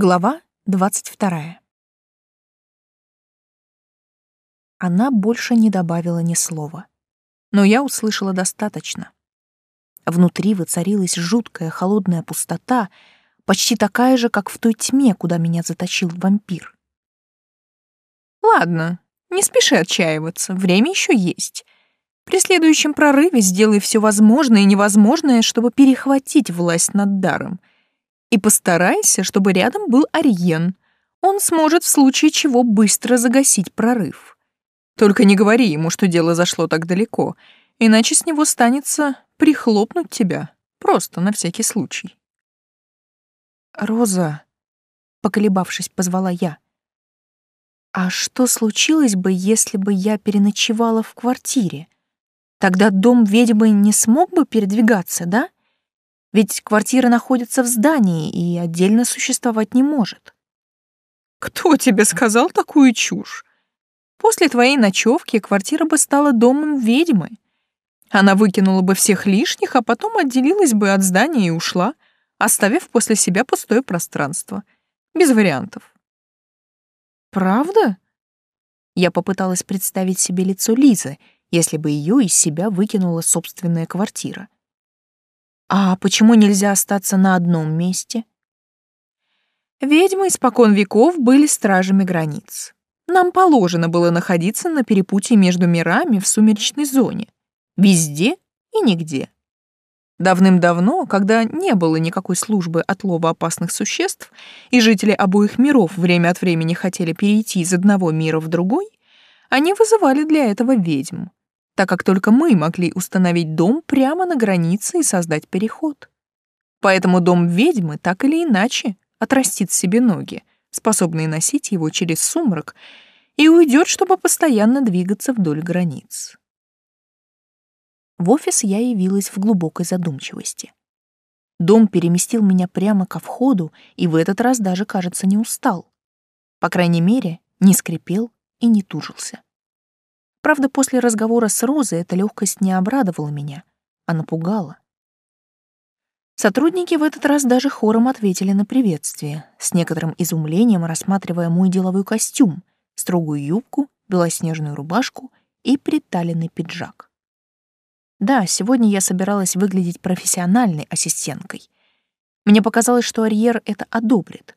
Глава двадцать вторая. Она больше не добавила ни слова. Но я услышала достаточно. Внутри воцарилась жуткая холодная пустота, почти такая же, как в той тьме, куда меня заточил вампир. «Ладно, не спеши отчаиваться, время еще есть. При следующем прорыве сделай все возможное и невозможное, чтобы перехватить власть над даром. И постарайся, чтобы рядом был Ариен. Он сможет в случае чего быстро загасить прорыв. Только не говори ему, что дело зашло так далеко, иначе с него станется прихлопнуть тебя, просто на всякий случай. «Роза», — поколебавшись, позвала я, «а что случилось бы, если бы я переночевала в квартире? Тогда дом ведьмы не смог бы передвигаться, да? Ведь квартира находится в здании и отдельно существовать не может». «Кто тебе сказал такую чушь?» После твоей ночевки квартира бы стала домом ведьмы. Она выкинула бы всех лишних, а потом отделилась бы от здания и ушла, оставив после себя пустое пространство. Без вариантов. Правда? Я попыталась представить себе лицо Лизы, если бы ее из себя выкинула собственная квартира. А почему нельзя остаться на одном месте? Ведьмы испокон веков были стражами границ. Нам положено было находиться на перепутье между мирами в сумеречной зоне. Везде и нигде. Давным-давно, когда не было никакой службы отлова опасных существ, и жители обоих миров время от времени хотели перейти из одного мира в другой, они вызывали для этого ведьм, так как только мы могли установить дом прямо на границе и создать переход. Поэтому дом ведьмы так или иначе отрастит себе ноги, способные носить его через сумрак, и уйдет, чтобы постоянно двигаться вдоль границ. В офис я явилась в глубокой задумчивости. Дом переместил меня прямо ко входу и в этот раз даже, кажется, не устал. По крайней мере, не скрипел и не тужился. Правда, после разговора с Розой эта легкость не обрадовала меня, а напугала. Сотрудники в этот раз даже хором ответили на приветствие, с некоторым изумлением рассматривая мой деловой костюм, строгую юбку, белоснежную рубашку и приталенный пиджак. Да, сегодня я собиралась выглядеть профессиональной ассистенткой. Мне показалось, что Арьер это одобрит.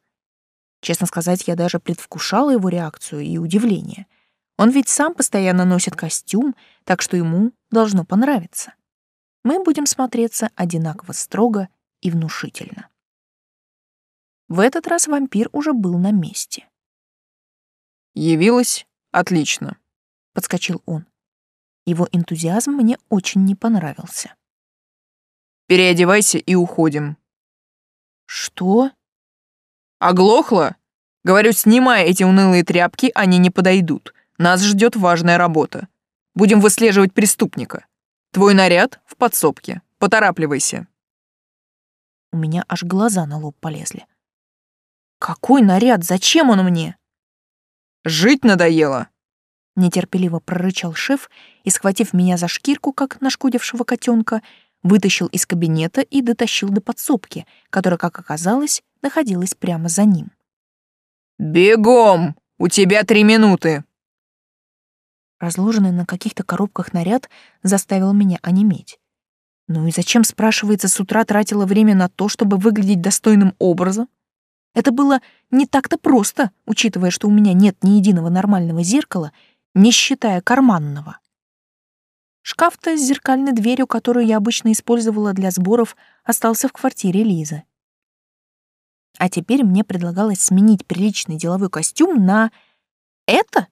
Честно сказать, я даже предвкушала его реакцию и удивление. Он ведь сам постоянно носит костюм, так что ему должно понравиться мы будем смотреться одинаково строго и внушительно. В этот раз вампир уже был на месте. «Явилась? Отлично», — подскочил он. Его энтузиазм мне очень не понравился. «Переодевайся и уходим». «Что?» «Оглохла? Говорю, снимай эти унылые тряпки, они не подойдут. Нас ждет важная работа. Будем выслеживать преступника». Твой наряд в подсобке. Поторапливайся. У меня аж глаза на лоб полезли. Какой наряд? Зачем он мне? Жить надоело. Нетерпеливо прорычал шеф и, схватив меня за шкирку, как нашкодившего котенка, вытащил из кабинета и дотащил до подсобки, которая, как оказалось, находилась прямо за ним. «Бегом! У тебя три минуты!» Разложенный на каких-то коробках наряд заставил меня онеметь. Ну и зачем, спрашивается, с утра тратила время на то, чтобы выглядеть достойным образом? Это было не так-то просто, учитывая, что у меня нет ни единого нормального зеркала, не считая карманного. Шкаф-то с зеркальной дверью, которую я обычно использовала для сборов, остался в квартире Лизы. А теперь мне предлагалось сменить приличный деловой костюм на это?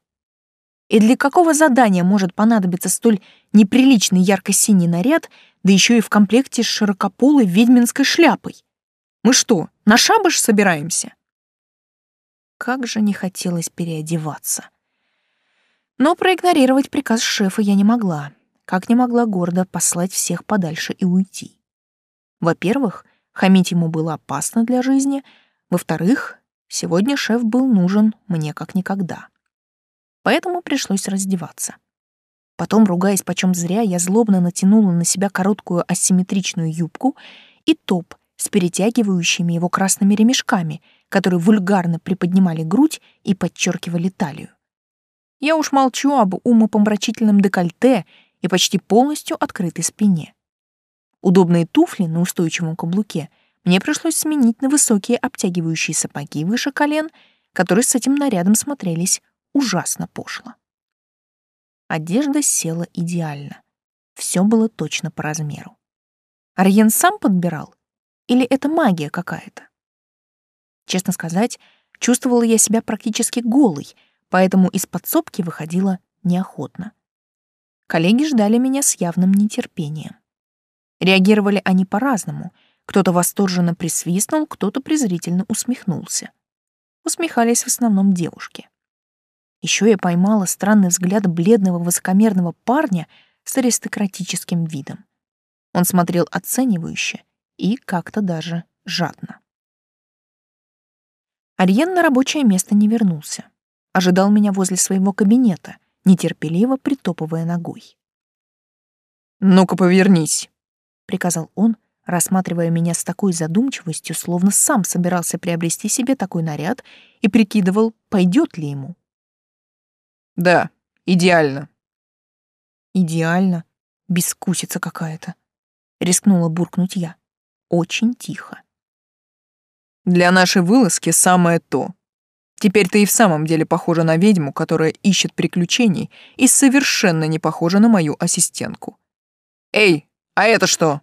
И для какого задания может понадобиться столь неприличный ярко-синий наряд, да еще и в комплекте с широкополой ведьминской шляпой? Мы что, на шабаш собираемся? Как же не хотелось переодеваться. Но проигнорировать приказ шефа я не могла, как не могла гордо послать всех подальше и уйти. Во-первых, хамить ему было опасно для жизни, во-вторых, сегодня шеф был нужен мне как никогда поэтому пришлось раздеваться. Потом, ругаясь почем зря, я злобно натянула на себя короткую асимметричную юбку и топ с перетягивающими его красными ремешками, которые вульгарно приподнимали грудь и подчеркивали талию. Я уж молчу об умопомрачительном декольте и почти полностью открытой спине. Удобные туфли на устойчивом каблуке мне пришлось сменить на высокие обтягивающие сапоги выше колен, которые с этим нарядом смотрелись ужасно пошло. Одежда села идеально. Все было точно по размеру. Арьен сам подбирал? Или это магия какая-то? Честно сказать, чувствовала я себя практически голой, поэтому из подсобки выходила неохотно. Коллеги ждали меня с явным нетерпением. Реагировали они по-разному. Кто-то восторженно присвистнул, кто-то презрительно усмехнулся. Усмехались в основном девушки. Еще я поймала странный взгляд бледного высокомерного парня с аристократическим видом. Он смотрел оценивающе и как-то даже жадно. Ариен на рабочее место не вернулся. Ожидал меня возле своего кабинета, нетерпеливо притопывая ногой. «Ну-ка, повернись», приказал он, рассматривая меня с такой задумчивостью, словно сам собирался приобрести себе такой наряд и прикидывал, пойдет ли ему. Да, идеально. Идеально. Бескусица какая-то. Рискнула буркнуть я. Очень тихо. Для нашей вылазки самое то. Теперь ты и в самом деле похожа на ведьму, которая ищет приключений, и совершенно не похожа на мою ассистентку. Эй, а это что?»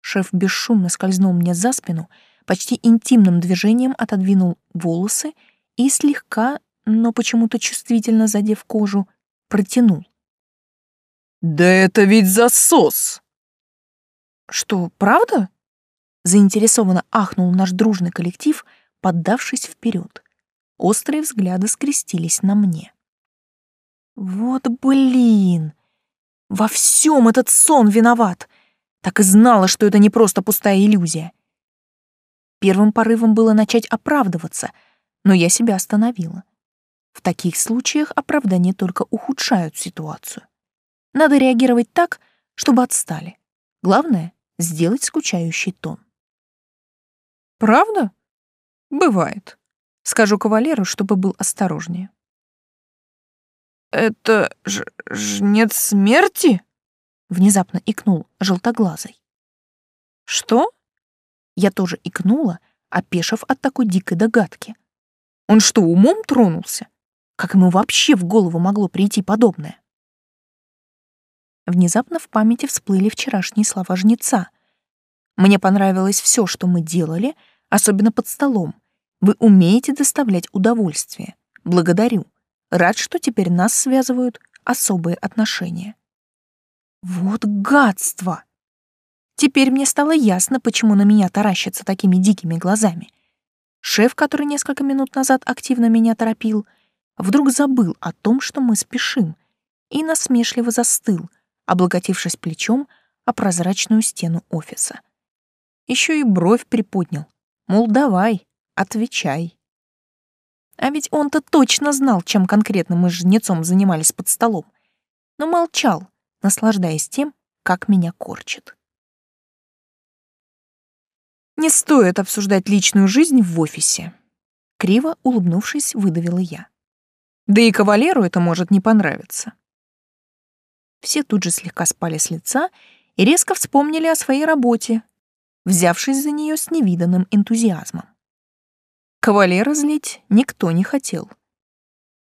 Шеф бесшумно скользнул мне за спину, почти интимным движением отодвинул волосы и слегка, но почему-то чувствительно задев кожу, протянул. «Да это ведь засос!» «Что, правда?» Заинтересованно ахнул наш дружный коллектив, поддавшись вперед. Острые взгляды скрестились на мне. «Вот блин!» Во всем этот сон виноват. Так и знала, что это не просто пустая иллюзия. Первым порывом было начать оправдываться, но я себя остановила. В таких случаях оправдания только ухудшают ситуацию. Надо реагировать так, чтобы отстали. Главное — сделать скучающий тон. «Правда? Бывает. Скажу кавалеру, чтобы был осторожнее». «Это ж жнец смерти?» — внезапно икнул желтоглазый. «Что?» Я тоже икнула, опешив от такой дикой догадки. Он что, умом тронулся? Как ему вообще в голову могло прийти подобное? Внезапно в памяти всплыли вчерашние слова жнеца. Мне понравилось все, что мы делали, особенно под столом. Вы умеете доставлять удовольствие. Благодарю. Рад, что теперь нас связывают особые отношения. Вот гадство! Теперь мне стало ясно, почему на меня таращатся такими дикими глазами. Шеф, который несколько минут назад активно меня торопил, вдруг забыл о том, что мы спешим, и насмешливо застыл, облокотившись плечом о прозрачную стену офиса. Еще и бровь приподнял, мол, давай, отвечай. А ведь он-то точно знал, чем конкретно мы с жнецом занимались под столом. Но молчал, наслаждаясь тем, как меня корчит. Не стоит обсуждать личную жизнь в офисе. Криво улыбнувшись, выдавила я. Да и кавалеру это может не понравиться. Все тут же слегка спали с лица и резко вспомнили о своей работе, взявшись за нее с невиданным энтузиазмом. Кавалера злить никто не хотел.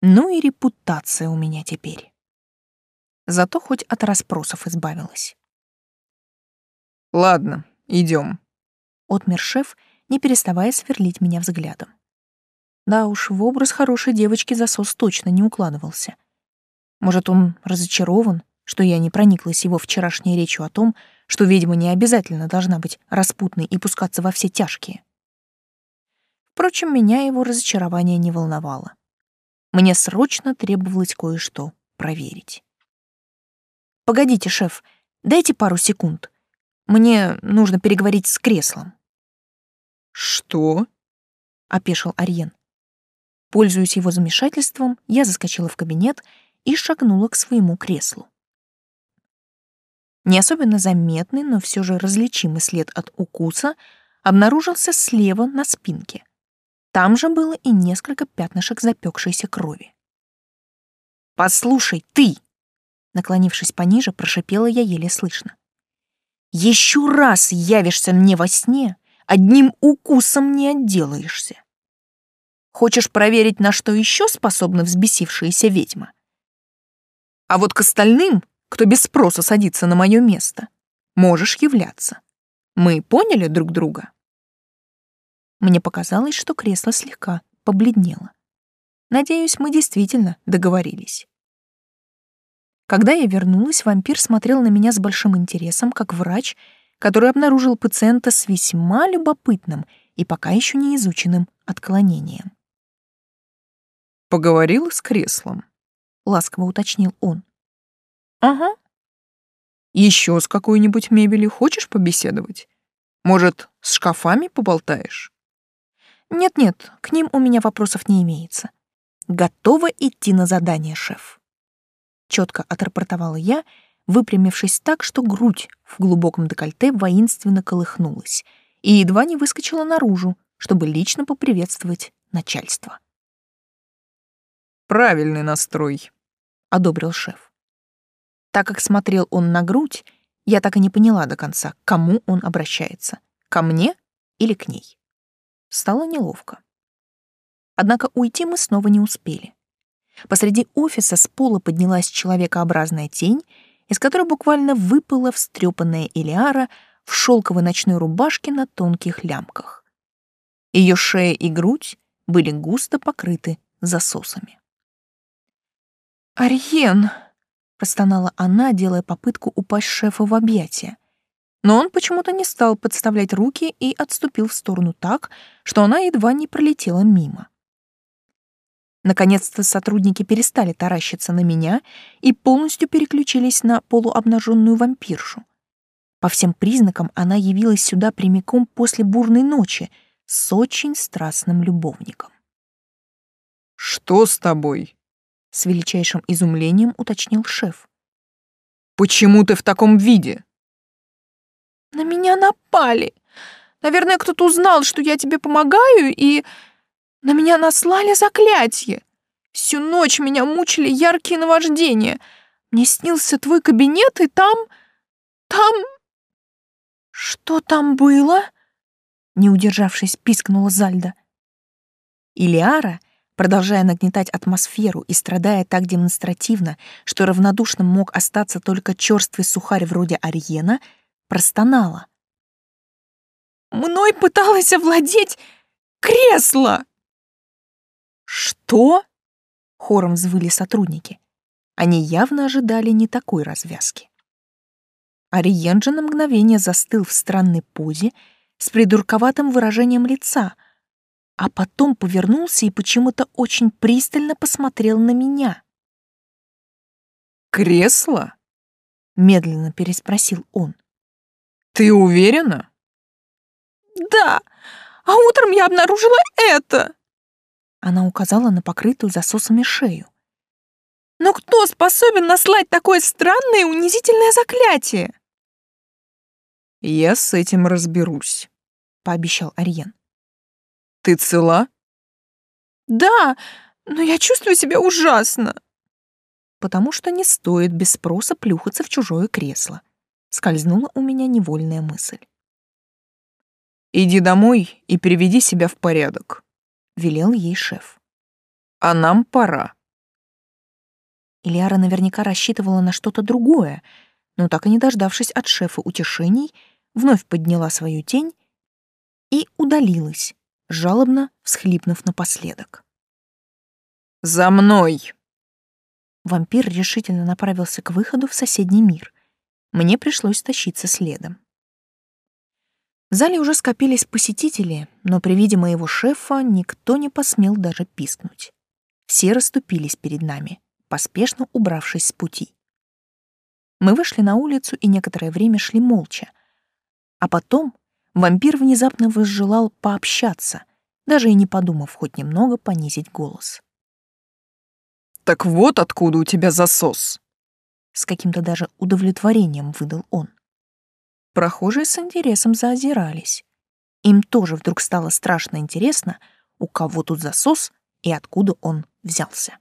Ну и репутация у меня теперь. Зато хоть от расспросов избавилась. «Ладно, идем. Отмер шеф, не переставая сверлить меня взглядом. Да уж, в образ хорошей девочки засос точно не укладывался. Может, он разочарован, что я не прониклась его вчерашней речью о том, что ведьма не обязательно должна быть распутной и пускаться во все тяжкие. Впрочем, меня его разочарование не волновало. Мне срочно требовалось кое-что проверить. «Погодите, шеф, дайте пару секунд. Мне нужно переговорить с креслом». «Что?» — опешил Ариен. Пользуясь его замешательством, я заскочила в кабинет и шагнула к своему креслу. Не особенно заметный, но все же различимый след от укуса обнаружился слева на спинке. Там же было и несколько пятнышек запекшейся крови. «Послушай, ты!» Наклонившись пониже, прошипела я еле слышно. «Еще раз явишься мне во сне, одним укусом не отделаешься. Хочешь проверить, на что еще способна взбесившаяся ведьма? А вот к остальным, кто без спроса садится на мое место, можешь являться. Мы поняли друг друга?» Мне показалось, что кресло слегка побледнело. Надеюсь, мы действительно договорились. Когда я вернулась, вампир смотрел на меня с большим интересом, как врач, который обнаружил пациента с весьма любопытным и пока еще не изученным отклонением. «Поговорил с креслом», — ласково уточнил он. «Ага». «Еще с какой-нибудь мебелью хочешь побеседовать? Может, с шкафами поболтаешь?» «Нет-нет, к ним у меня вопросов не имеется готова идти на задание, шеф. Четко отрапортовала я, выпрямившись так, что грудь в глубоком декольте воинственно колыхнулась и едва не выскочила наружу, чтобы лично поприветствовать начальство. «Правильный настрой», — одобрил шеф. Так как смотрел он на грудь, я так и не поняла до конца, к кому он обращается — ко мне или к ней. Стало неловко. Однако уйти мы снова не успели. Посреди офиса с пола поднялась человекообразная тень, из которой буквально выпала встрепанная Элиара в шелковой ночной рубашке на тонких лямках. Ее шея и грудь были густо покрыты засосами. «Ариен!» — простонала она, делая попытку упасть шефу в объятия. Но он почему-то не стал подставлять руки и отступил в сторону так, что она едва не пролетела мимо. Наконец-то сотрудники перестали таращиться на меня и полностью переключились на полуобнаженную вампиршу. По всем признакам она явилась сюда прямиком после бурной ночи с очень страстным любовником. «Что с тобой?» — с величайшим изумлением уточнил шеф. «Почему ты в таком виде?» «На меня напали. Наверное, кто-то узнал, что я тебе помогаю, и на меня наслали заклятие. Всю ночь меня мучили яркие наваждения. Мне снился твой кабинет, и там... там... Что там было? Не удержавшись, пискнула Зальда. Илиара, продолжая нагнетать атмосферу и страдая так демонстративно, что равнодушным мог остаться только черствый сухарь вроде Ариена, простонала. «Мной пыталась овладеть кресло!» «Что?» — хором взвыли сотрудники. Они явно ожидали не такой развязки. Ариен же на мгновение застыл в странной позе с придурковатым выражением лица, а потом повернулся и почему-то очень пристально посмотрел на меня. «Кресло?» — медленно переспросил он. «Ты уверена?» «Да, а утром я обнаружила это!» Она указала на покрытую засосами шею. «Но кто способен наслать такое странное и унизительное заклятие?» «Я с этим разберусь», — пообещал Ариен. «Ты цела?» «Да, но я чувствую себя ужасно». «Потому что не стоит без спроса плюхаться в чужое кресло», — скользнула у меня невольная мысль. «Иди домой и приведи себя в порядок», велел ей шеф. А нам пора. Ильяра наверняка рассчитывала на что-то другое, но так и не дождавшись от шефа утешений, вновь подняла свою тень и удалилась, жалобно всхлипнув напоследок. «За мной!» Вампир решительно направился к выходу в соседний мир. Мне пришлось тащиться следом. В зале уже скопились посетители, но при виде моего шефа никто не посмел даже пискнуть. Все расступились перед нами, поспешно убравшись с пути. Мы вышли на улицу и некоторое время шли молча. А потом вампир внезапно возжелал пообщаться, даже и не подумав хоть немного понизить голос. «Так вот откуда у тебя засос!» С каким-то даже удовлетворением выдал он. Прохожие с интересом заозирались. Им тоже вдруг стало страшно интересно, у кого тут засос и откуда он взялся.